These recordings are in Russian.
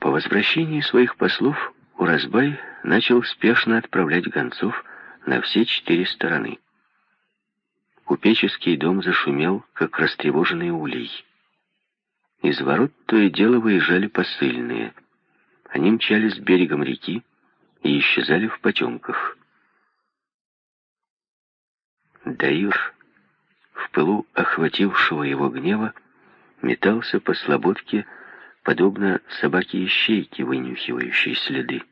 По возвращении своих послов Уразбай начал спешно отправлять гонцов на все четыре стороны. Купеческий дом зашумел, как растревоженный улей. Из ворот то и дело выезжали посыльные. Они мчались берегом реки и исчезали в потемках. Даир, в пылу охватившего его гнева, метался по слободке, подобно собаке-ищейке, вынюхивающей следы.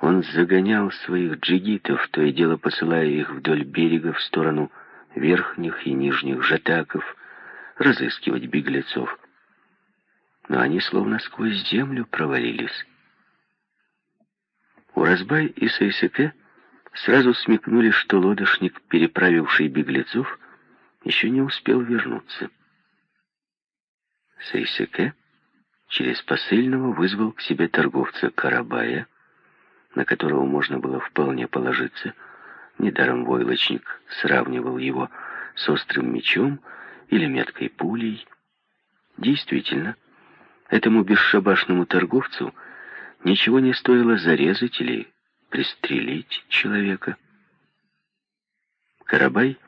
Он загонял своих джигитов, то и дело посылая их вдоль берега в сторону верхних и нижних жатаков, разыскивать беглецов. Но они словно сквозь землю провалились. Уразбай и Сайсеке сразу смекнули, что лодочник, переправивший беглецов, еще не успел вернуться. Сайсеке через посыльного вызвал к себе торговца Карабая, на которого можно было вполне положиться. Недаром войлочник сравнивал его с острым мечом или меткой пулей. Действительно, этому бесшабашному торговцу ничего не стоило зарезать или пристрелить человека. Карабай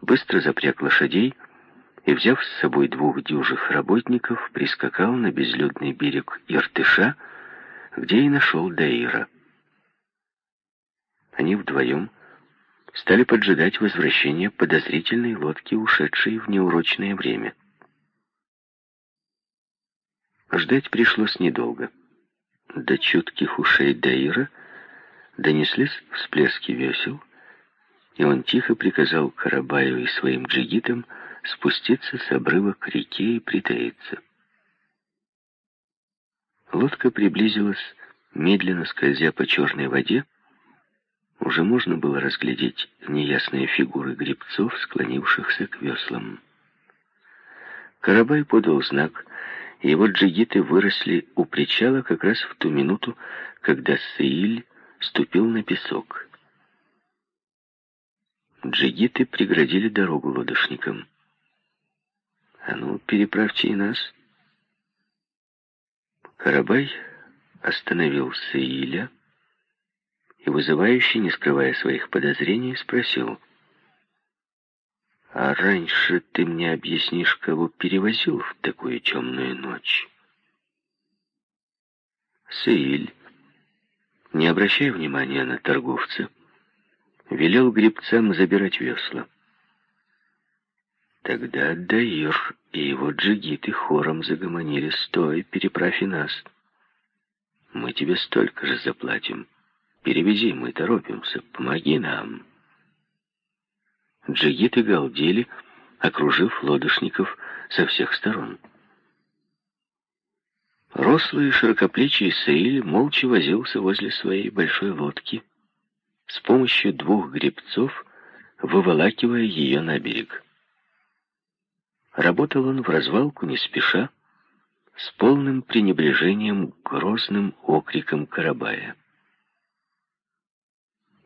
быстро запряг лошадей и, взяв с собой двух дюжих работников, прискакал на безлюдный берег Иртыша, где и нашел Даира. Они вдвоем стали поджидать возвращения подозрительной лодки, ушедшей в неурочное время. Ждать пришлось недолго. До чутких ушей Даира донеслись всплески весел, и он тихо приказал Карабаю и своим джигитам спуститься с обрыва к реке и притаиться. Лодка приблизилась, медленно скользя по черной воде, уже можно было разглядеть неясные фигуры гребцов, склонившихся к веслам. Карабай подал знак, и его джигиты выросли у причала как раз в ту минуту, когда Саиль ступил на песок. Джигиты преградили дорогу лодочникам. «А ну, переправьте и нас». Карабай остановил Саиля, и вызывающе, не скрывая своих подозрений, спросил. «А раньше ты мне объяснишь, кого перевозил в такую темную ночь?» Саиль, не обращая внимания на торговца, велел гребцам забирать весла. Тогда Даир и его джигиты хором загомонили «Стой, переправь и нас! Мы тебе столько же заплатим!» Перевези, мы торопимся. Помоги нам. Джигиты галдели, окружив лодочников со всех сторон. Рослый широкоплечий Саиль молча возился возле своей большой лодки, с помощью двух гребцов выволакивая ее на берег. Работал он в развалку не спеша, с полным пренебрежением к грозным окрикам Карабая.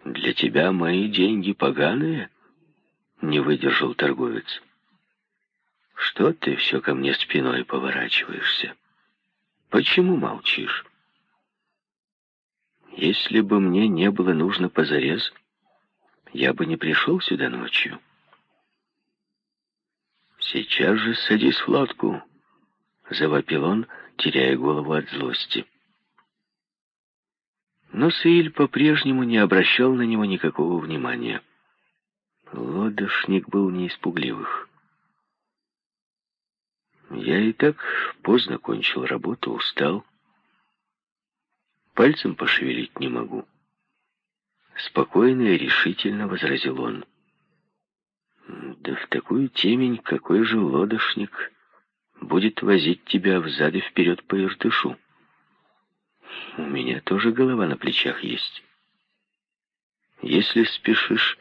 «Для тебя мои деньги поганые?» — не выдержал торговец. «Что ты все ко мне спиной поворачиваешься? Почему молчишь?» «Если бы мне не было нужно позарез, я бы не пришел сюда ночью». «Сейчас же садись в лодку», — завопил он, теряя голову от злости. Но Саиль по-прежнему не обращал на него никакого внимания. Лодошник был не испугливых. Я и так поздно кончил работу, устал. Пальцем пошевелить не могу. Спокойно и решительно возразил он. Да в такую темень какой же лодошник будет возить тебя взад и вперед по Иртышу? У меня тоже голова на плечах есть. Если спешишь,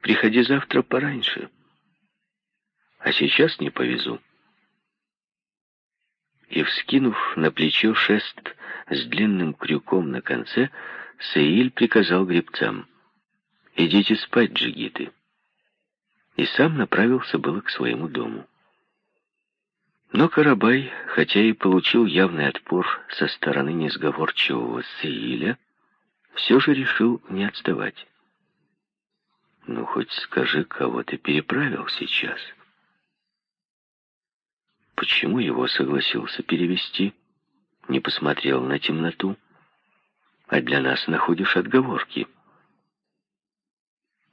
приходи завтра пораньше. А сейчас не повезу. И, вскинув на плечо шест с длинным крюком на конце, Саиль приказал гребцам. «Идите спать, джигиты». И сам направился было к своему дому. Но Карабай, хотя и получил явный отпор со стороны несговорчивого Сеиля, все же решил не отставать. «Ну, хоть скажи, кого ты переправил сейчас?» Почему его согласился перевести? Не посмотрел на темноту. А для нас находишь отговорки.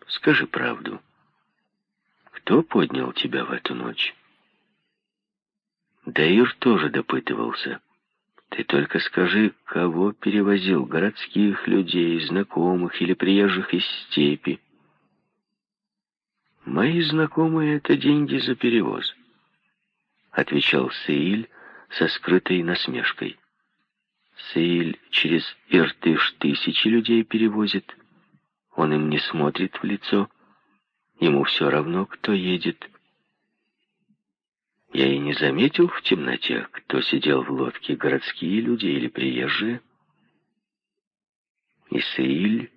Скажи правду. Кто поднял тебя в эту ночь? Даир тоже допытывался. Ты только скажи, кого перевозил, городских людей, знакомых или приезжих из степи. Мои знакомые — это деньги за перевоз, — отвечал Сеиль со скрытой насмешкой. Сеиль через Иртыш тысячи людей перевозит. Он им не смотрит в лицо. Ему все равно, кто едет. Я и не заметил в темноте, кто сидел в лодке, городские люди или приезжие. Исаиль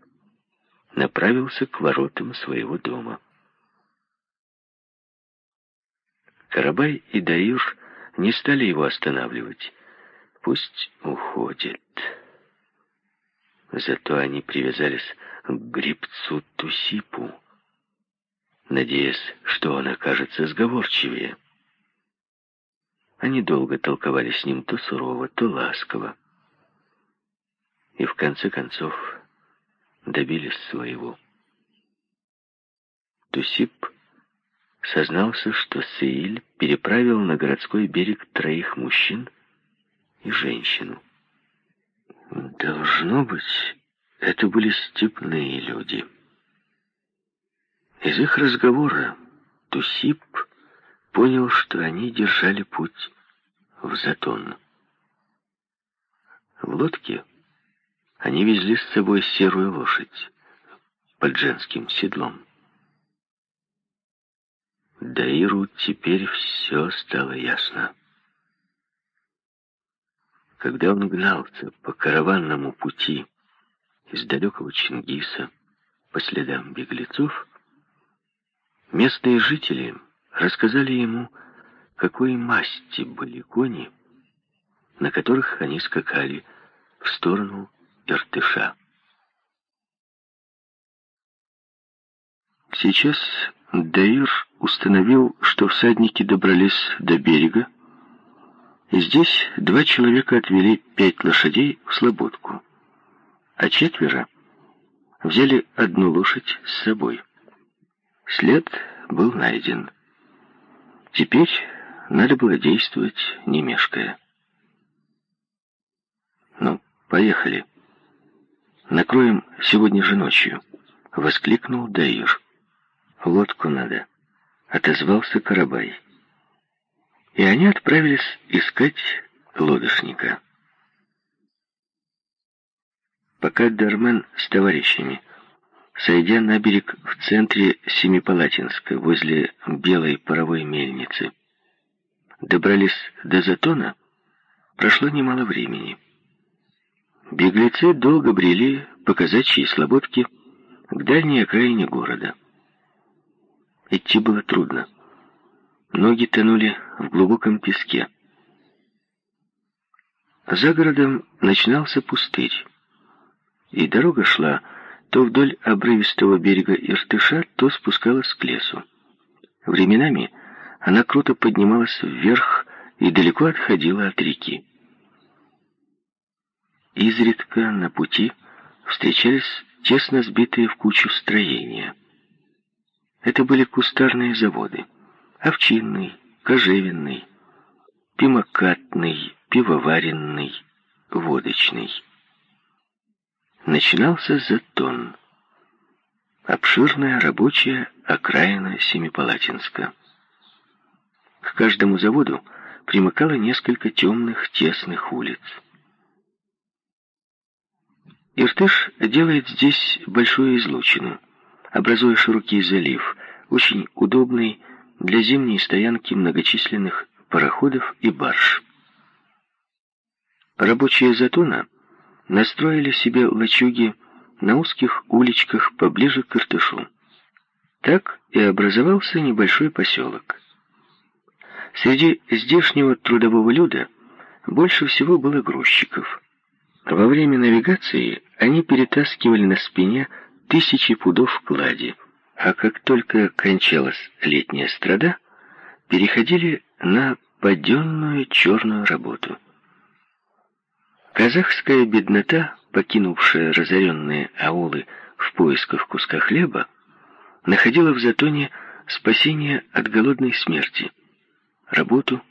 направился к воротам своего дома. Карабай и Даир не стали его останавливать. Пусть уходит. Зато они привязались к грибцу Тусипу, надеясь, что он окажется сговорчивее. Они долго толковали с ним то сурово, то ласково. И в конце концов добились своего. Тусип сознался, что Сеиль переправил на городской берег троих мужчин и женщину. Должно быть, это были степные люди. Из их разговора Тусип понял, что они держали путь в Затон. В лодке они везли с собой серую лошадь под женским седлом. Даиру теперь все стало ясно. Когда он гнался по караванному пути из далекого Чингиса по следам беглецов, местные жители рассказали ему, какой масти были кони, на которых они скакали в сторону Иртыша. Сейчас Даир установил, что всадники добрались до берега, и здесь два человека отвели пять лошадей в слободку, а четверо взяли одну лошадь с собой. След был найден. Теперь надо было действовать, не мешкая. «Ну, поехали. Накроем сегодня же ночью», — воскликнул Даир. «Лодку надо», — отозвался Карабай. И они отправились искать лодочника. Пока Дармен с товарищами Сойдя на берег в центре Семипалатинска, возле белой паровой мельницы, добрались до Затона, прошло немало времени. Беглецы долго брели по казачьей слободке к дальней окраине города. Идти было трудно. Ноги тонули в глубоком песке. За городом начинался пустырь, и дорога шла то вдоль обрывистого берега Иртыша, то спускалась к лесу. Временами она круто поднималась вверх и далеко отходила от реки. Изредка на пути встречались тесно сбитые в кучу строения. Это были кустарные заводы. Овчинный, кожевенный, пимокатный, пивоваренный, водочный начинался затон. Обширная рабочая окраина Семипалатинска. К каждому заводу примыкало несколько темных, тесных улиц. Иртыш делает здесь большую излучину, образуя широкий залив, очень удобный для зимней стоянки многочисленных пароходов и барж. Рабочие затона настроили себе лачуги на узких уличках поближе к Иртышу. Так и образовался небольшой поселок. Среди здешнего трудового люда больше всего было грузчиков. Во время навигации они перетаскивали на спине тысячи пудов клади, а как только кончалась летняя страда, переходили на паденную черную работу. Казахская беднота, покинувшая разоренные аулы в поисках куска хлеба, находила в Затоне спасение от голодной смерти. Работу,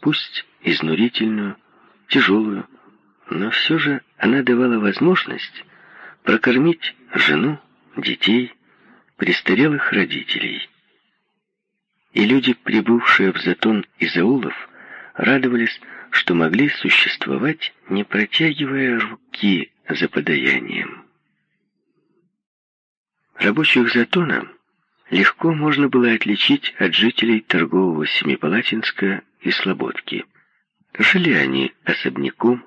пусть изнурительную, тяжелую, но все же она давала возможность прокормить жену, детей, престарелых родителей. И люди, прибывшие в Затон из аулов, радовались, что могли существовать, не протягивая руки за подаянием. Рабочих Затона легко можно было отличить от жителей торгового Семипалатинска и Слободки. Жили они особняком,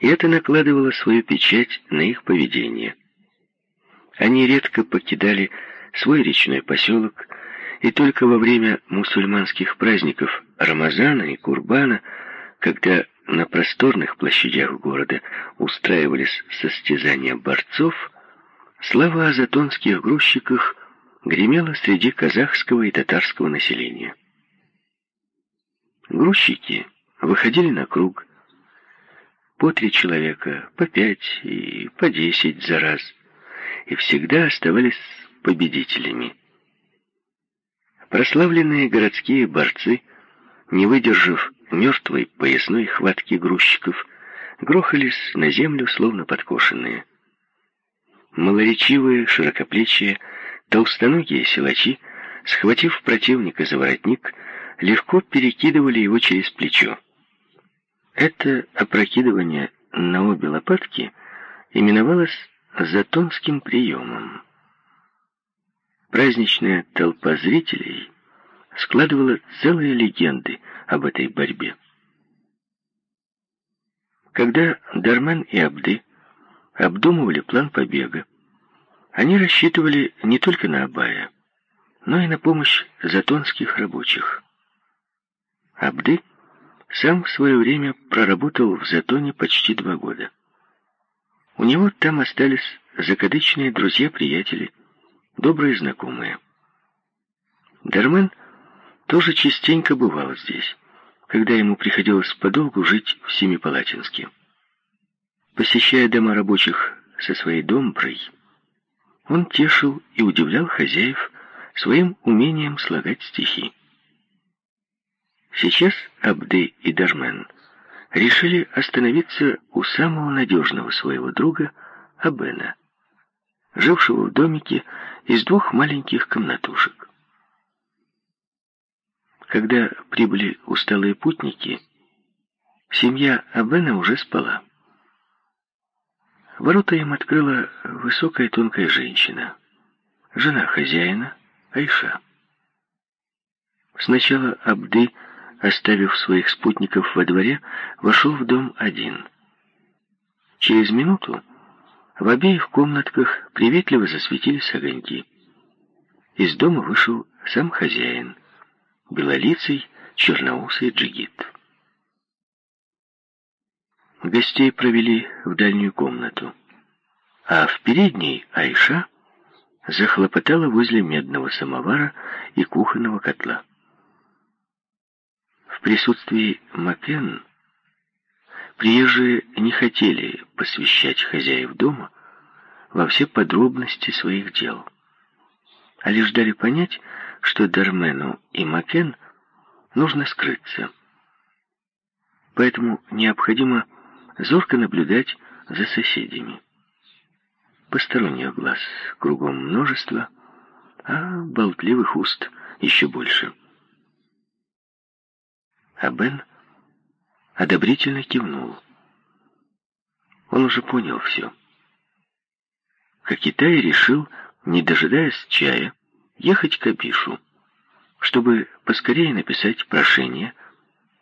и это накладывало свою печать на их поведение. Они редко покидали свой речной поселок, и только во время мусульманских праздников Рамазана и Курбана, когда на просторных площадях города устраивались состязания борцов, слава о затонских грузчиках гремела среди казахского и татарского населения. Грузчики выходили на круг, по три человека, по пять и по десять за раз, и всегда оставались победителями. Прославленные городские борцы, не выдержав мертвой поясной хватки грузчиков, грохались на землю, словно подкошенные. Малоречивые, широкоплечие, толстоногие силачи, схватив противника за воротник, легко перекидывали его через плечо. Это опрокидывание на обе лопатки именовалось затонским приемом. Праздничная толпа зрителей складывала целые легенды об этой борьбе. Когда Дармен и Абды обдумывали план побега, они рассчитывали не только на Абая, но и на помощь затонских рабочих. Абды — сам в свое время проработал в Затоне почти два года. У него там остались закадычные друзья-приятели, добрые знакомые. Дармен тоже частенько бывал здесь, когда ему приходилось подолгу жить в Семипалатинске. Посещая дома рабочих со своей домброй, он тешил и удивлял хозяев своим умением слагать стихи. Сейчас Абды и Дармен решили остановиться у самого надежного своего друга Абена, жившего в домике из двух маленьких комнатушек. Когда прибыли усталые путники, семья Абена уже спала. Ворота им открыла высокая тонкая женщина, жена хозяина Айша. Сначала Абды оставив своих спутников во дворе, вошел в дом один. Через минуту в обеих комнатках приветливо засветились огоньки. Из дома вышел сам хозяин, белолицый, черноусый джигит. Гостей провели в дальнюю комнату, а в передней Айша захлопотала возле медного самовара и кухонного котла. В присутствии Макен приезжие не хотели посвящать хозяев дома во все подробности своих дел, а лишь дали понять, что Дармену и Макен нужно скрыться. Поэтому необходимо зорко наблюдать за соседями. Посторонних глаз кругом множество, а болтливых уст еще больше — а Бен одобрительно кивнул. Он уже понял все. Кокитай решил, не дожидаясь чая, ехать к Абишу, чтобы поскорее написать прошение,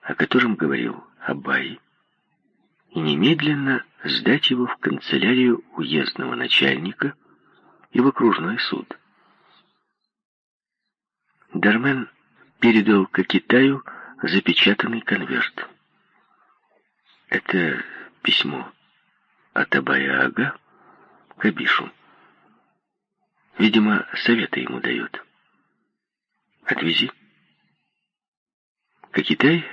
о котором говорил Абай, и немедленно сдать его в канцелярию уездного начальника и в окружной суд. Дармен передал Кокитаю запечатанный конверт. Это письмо от Абая Ага к Абишу. Видимо, советы ему дает. Отвези. Кокитай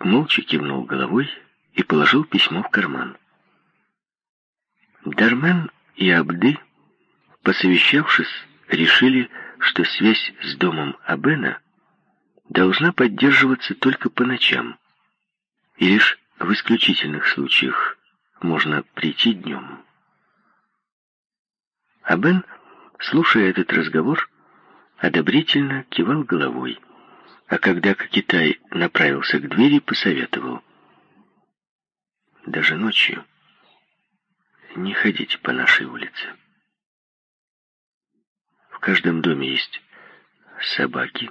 молча кивнул головой и положил письмо в карман. Дармен и Абды, посовещавшись, решили, что связь с домом Абена должна поддерживаться только по ночам, и лишь в исключительных случаях можно прийти днем. Абен, слушая этот разговор, одобрительно кивал головой, а когда Китай направился к двери, посоветовал. Даже ночью не ходите по нашей улице. В каждом доме есть собаки.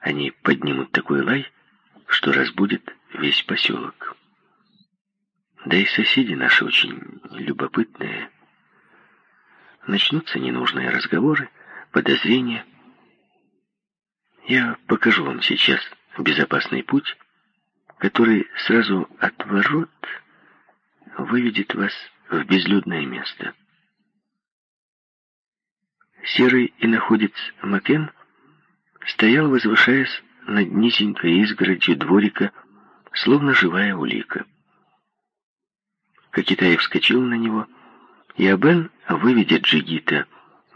Они поднимут такой лай, что разбудит весь поселок. Да и соседи наши очень любопытные. Начнутся ненужные разговоры, подозрения. Я покажу вам сейчас безопасный путь, который сразу от ворот выведет вас в безлюдное место. Серый и находец Макен стоял, возвышаясь над низенькой изгородью дворика, словно живая улика. Кокитай вскочил на него, и Абен, выведя Джигита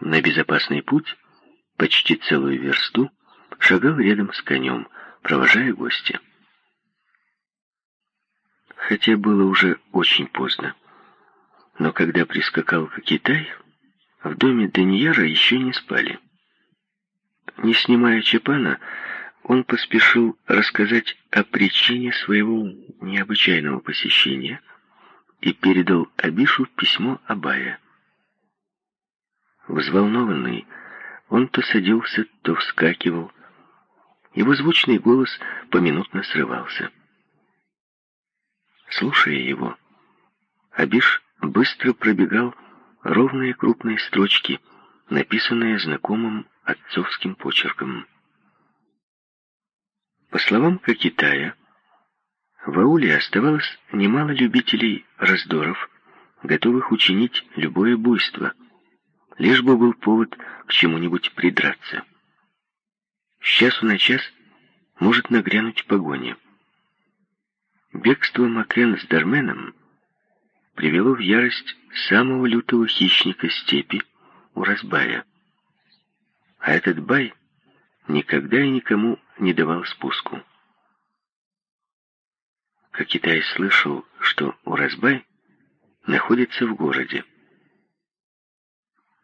на безопасный путь, почти целую версту, шагал рядом с конем, провожая гостя. Хотя было уже очень поздно. Но когда прискакал Китай, в доме Данияра еще не спали. Не снимая чапана, он поспешил рассказать о причине своего необычайного посещения и передал Абишу письмо Абая. Взволнованный, он то садился, то вскакивал. Его звучный голос поминутно срывался. Слушая его, Абиш быстро пробегал ровные крупные строчки, написанные знакомым отцовским почерком. По словам Кокитая, в ауле оставалось немало любителей раздоров, готовых учинить любое буйство, лишь бы был повод к чему-нибудь придраться. С часу на час может нагрянуть погоня. Бегство Макен с Дарменом привело в ярость самого лютого хищника степи, Уразбая. А этот бай никогда и никому не давал спуску. Как Китай слышал, что Уразбай находится в городе.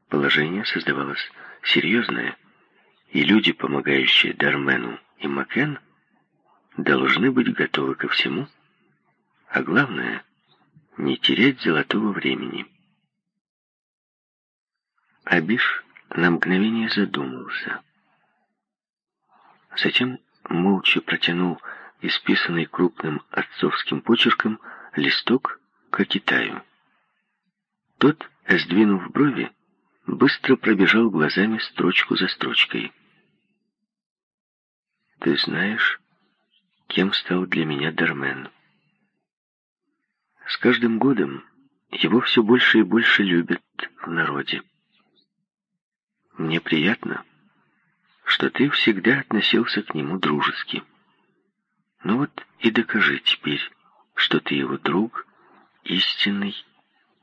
Положение создавалось серьезное, и люди, помогающие Дармену и Макен, должны быть готовы ко всему, а главное не терять золотого времени. Абиш на мгновение задумался. Затем молча протянул исписанный крупным отцовским почерком листок к Китаю. Тот, сдвинув брови, быстро пробежал глазами строчку за строчкой. «Ты знаешь, кем стал для меня Дармен?» С каждым годом его все больше и больше любят в народе. Мне приятно, что ты всегда относился к нему дружески. Ну вот и докажи теперь, что ты его друг, истинный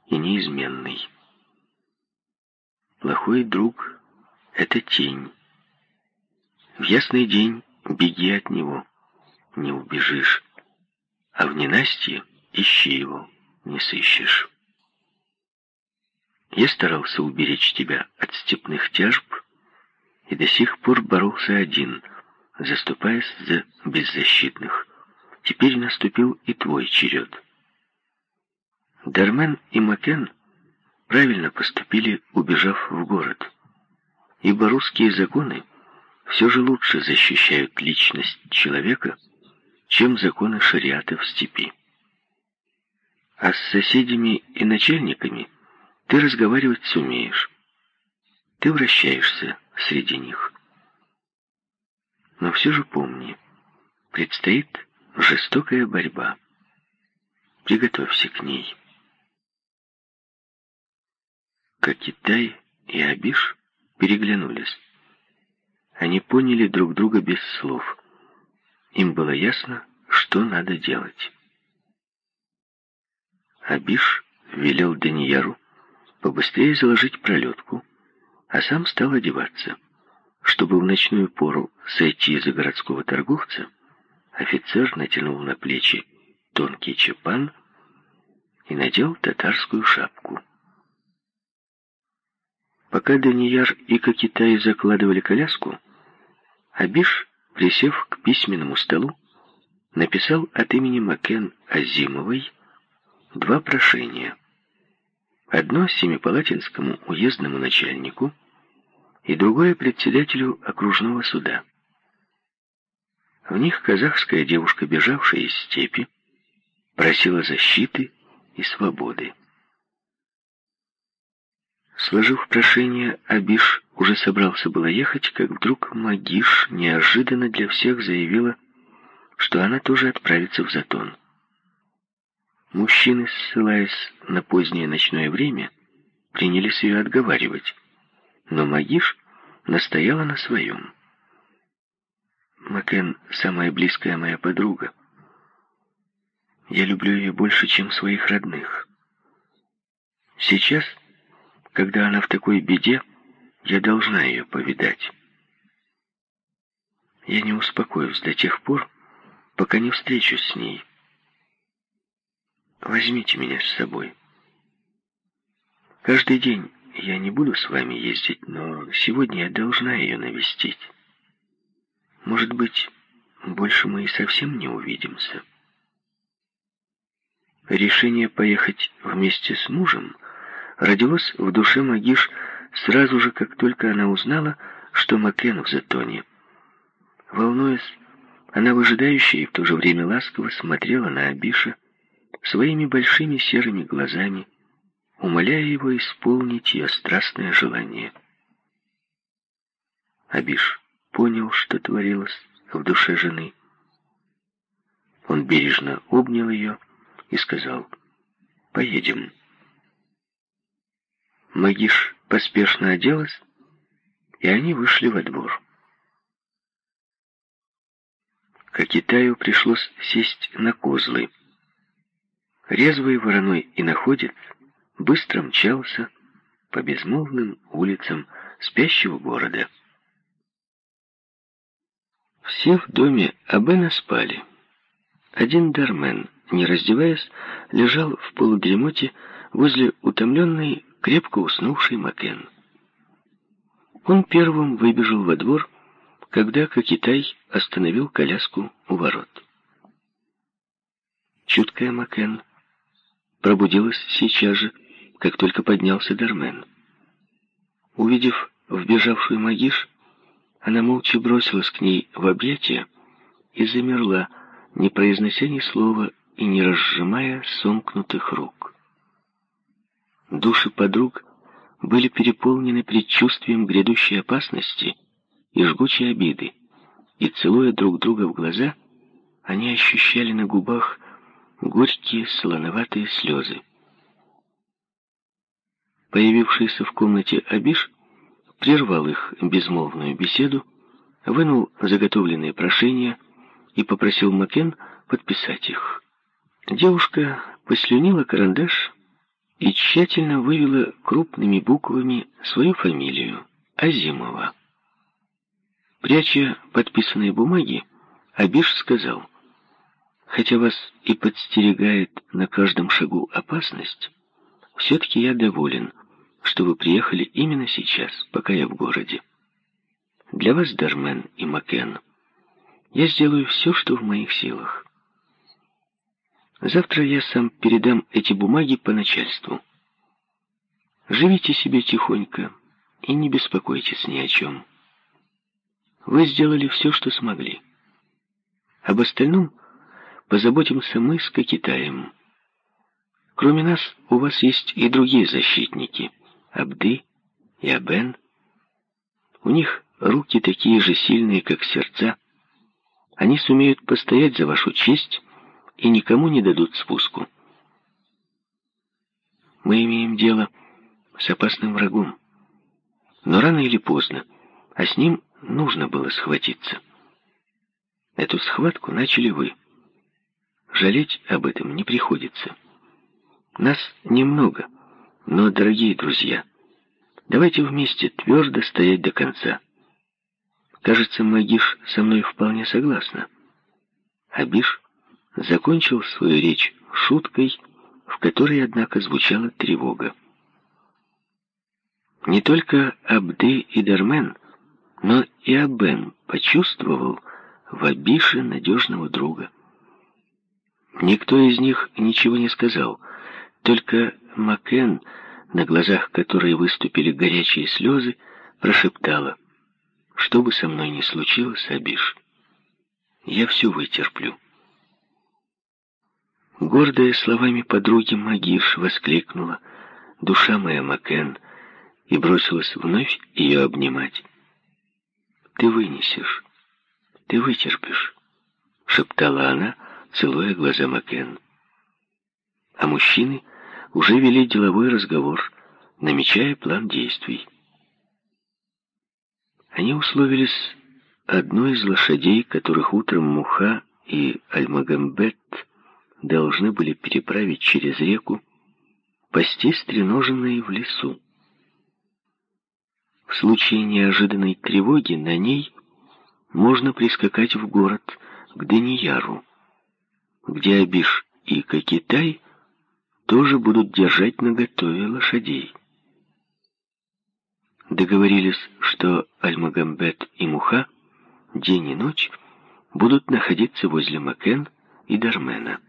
и неизменный. Плохой друг — это тень. В ясный день беги от него, не убежишь, а в ненастье — ищи его, не сыщешь. Я старался уберечь тебя от степных тяжб и до сих пор боролся один, заступаясь за беззащитных. Теперь наступил и твой черед. Дармен и Макен правильно поступили, убежав в город, ибо русские законы все же лучше защищают личность человека, чем законы шариата в степи. А с соседями и начальниками ты разговаривать сумеешь. Ты вращаешься среди них. Но все же помни, предстоит жестокая борьба. Приготовься к ней. Как Китай и Абиш переглянулись. Они поняли друг друга без слов. Им было ясно, что надо делать. Абиш велел Данияру побыстрее заложить пролетку, а сам стал одеваться. Чтобы в ночную пору сойти за городского торговца, офицер натянул на плечи тонкий чепан и надел татарскую шапку. Пока Данияр и Кокитай закладывали коляску, Абиш, присев к письменному столу, написал от имени Макен Азимовой два прошения. Одно Семипалатинскому уездному начальнику и другое председателю окружного суда. В них казахская девушка, бежавшая из степи, просила защиты и свободы. Сложив прошение, Абиш уже собрался было ехать, как вдруг Магиш неожиданно для всех заявила, что она тоже отправится в Затон. Мужчины, ссылаясь на позднее ночное время, принялись ее отговаривать, но Магиш настояла на своем. Макен — самая близкая моя подруга. Я люблю ее больше, чем своих родных. Сейчас когда она в такой беде, я должна ее повидать. Я не успокоюсь до тех пор, пока не встречусь с ней. Возьмите меня с собой. Каждый день я не буду с вами ездить, но сегодня я должна ее навестить. Может быть, больше мы и совсем не увидимся. Решение поехать вместе с мужем родилось в душе Магиш сразу же, как только она узнала, что Макен в затоне. Волнуясь, она выжидающе и в то же время ласково смотрела на Абиша своими большими серыми глазами, умоляя его исполнить ее страстное желание. Абиш понял, что творилось в душе жены. Он бережно обнял ее и сказал «Поедем». Магиш поспешно оделась, и они вышли во двор. К Китаю пришлось сесть на козлы. Резвый вороной и находец быстро мчался по безмолвным улицам спящего города. Все в доме Абена спали. Один Дармен, не раздеваясь, лежал в полудремоте возле утомленной крепко уснувший Макен. Он первым выбежал во двор, когда Кокитай остановил коляску у ворот. Чуткая Макен пробудилась сейчас же, как только поднялся Дармен. Увидев вбежавшую Магиш, она молча бросилась к ней в объятия и замерла, не произнося ни слова и не разжимая сомкнутых рук. Души подруг были переполнены предчувствием грядущей опасности и жгучей обиды, и, целуя друг друга в глаза, они ощущали на губах горькие солоноватые слезы. Появившийся в комнате Абиш прервал их безмолвную беседу, вынул заготовленные прошения и попросил Макен подписать их. Девушка послюнила карандаш и тщательно вывела крупными буквами свою фамилию — Азимова. Пряча подписанные бумаги, Абиш сказал, «Хотя вас и подстерегает на каждом шагу опасность, все-таки я доволен, что вы приехали именно сейчас, пока я в городе. Для вас, Дармен и Макен, я сделаю все, что в моих силах. Завтра я сам передам эти бумаги по начальству. Живите себе тихонько и не беспокойтесь ни о чем. Вы сделали все, что смогли. Об остальном позаботимся мы с Китаем. Кроме нас, у вас есть и другие защитники. Абды и Абен. У них руки такие же сильные, как сердца. Они сумеют постоять за вашу честь и никому не дадут спуску. Мы имеем дело с опасным врагом. Но рано или поздно, а с ним нужно было схватиться. Эту схватку начали вы. Жалеть об этом не приходится. Нас немного, но, дорогие друзья, давайте вместе твердо стоять до конца. Кажется, Магиш со мной вполне согласна. Абиш закончил свою речь шуткой, в которой, однако, звучала тревога. Не только Абды и Дармен, но и Абен почувствовал в Абише надежного друга. Никто из них ничего не сказал, только Макен, на глазах которой выступили горячие слезы, прошептала, «Что бы со мной ни случилось, Абиш, я все вытерплю». Гордая словами подруги Магиш воскликнула, «Душа моя, Макен!» и бросилась вновь ее обнимать. «Ты вынесешь, ты вытерпишь», — шептала она, целуя глаза Макен. А мужчины уже вели деловой разговор, намечая план действий. Они условились одной из лошадей, которых утром Муха и Альмагамбет должны были переправить через реку, пастись стреноженной в лесу. В случае неожиданной тревоги на ней можно прискакать в город к Данияру, где Абиш и Кокитай тоже будут держать наготове лошадей. Договорились, что Альмагамбет и Муха день и ночь будут находиться возле Макен и Дармена.